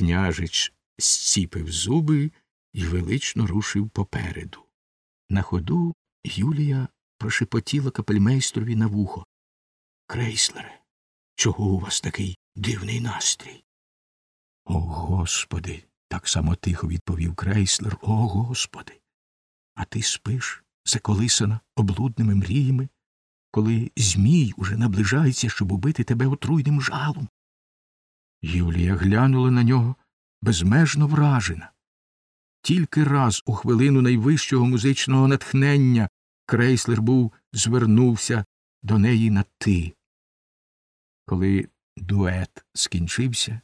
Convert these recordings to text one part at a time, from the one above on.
Княжич зціпив зуби і велично рушив попереду. На ходу Юлія прошепотіла капельмейстрові на вухо. Крейслере, чого у вас такий дивний настрій? О, Господи. так само тихо відповів крейслер. О, Господи. А ти спиш, заколисана облудними мріями, коли Змій уже наближається, щоб убити тебе отруйним жалом. Юлія глянула на нього безмежно вражена. Тільки раз у хвилину найвищого музичного натхнення крейслер був звернувся до неї на ти. Коли дует скінчився,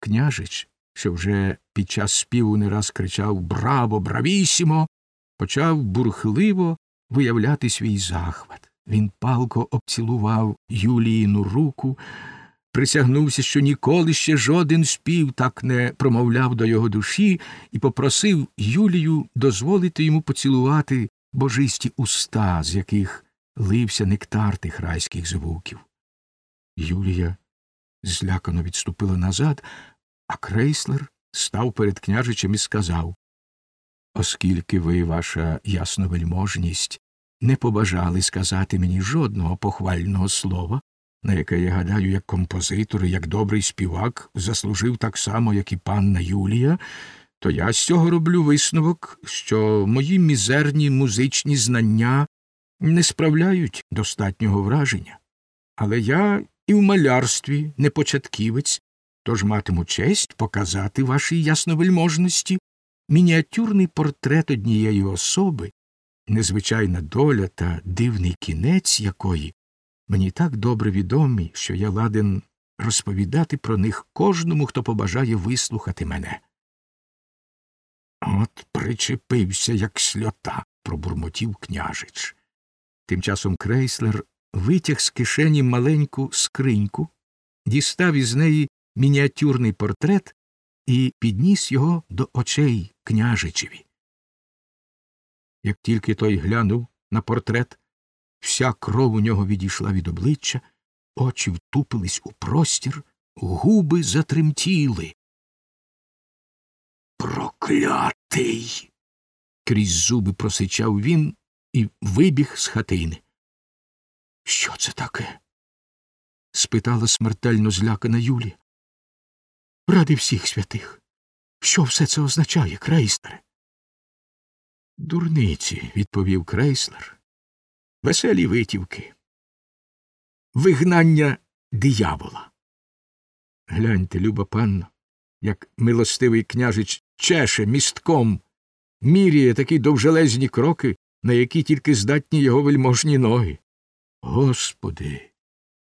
княжич, що вже під час співу не раз кричав Браво, бравісімо, почав бурхливо виявляти свій захват. Він палко обцілував Юліїну руку, присягнувся, що ніколи ще жоден спів так не промовляв до його душі, і попросив Юлію дозволити йому поцілувати божисті уста, з яких лився нектар тих райських звуків. Юлія злякано відступила назад, а крейслер став перед княжичем і сказав Оскільки ви, ваша ясновельможність, не побажали сказати мені жодного похвального слова, на яке я гадаю, як композитор і як добрий співак заслужив так само, як і панна Юлія, то я з цього роблю висновок, що мої мізерні музичні знання не справляють достатнього враження. Але я і в малярстві не початківець, тож матиму честь показати вашій ясновельможності мініатюрний портрет однієї особи, незвичайна доля та дивний кінець якої мені так добре відомі, що я ладен розповідати про них кожному, хто побажає вислухати мене. От причепився, як сльота, пробурмотів княжич. Тим часом крейслер витяг з кишені маленьку скриньку, дістав із неї мініатюрний портрет і підніс його до очей княжичеві. Як тільки той глянув на портрет, вся кров у нього відійшла від обличчя, очі втупились у простір, губи затремтіли. Проклятий. крізь зуби просичав він і вибіг з хатини. Що це таке? спитала смертельно злякана Юлія. Ради всіх святих. Що все це означає, крейслере? Дурниці, відповів крейслер. Веселі витівки. Вигнання диявола. Гляньте, люба панно, як милостивий княжич чеше містком, міряє такі довжелезні кроки, на які тільки здатні його вельможні ноги. Господи.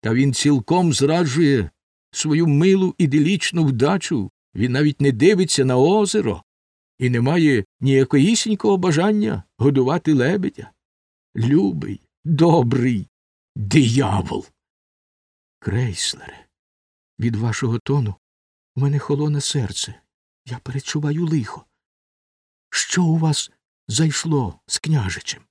Та він цілком зраджує свою милу іделічну вдачу, він навіть не дивиться на озеро і не має ніякоїсінького бажання годувати лебедя. Любий, добрий диявол. Крейслере, від вашого тону у мене холоне серце. Я перечуваю лихо. Що у вас зайшло з княжичем?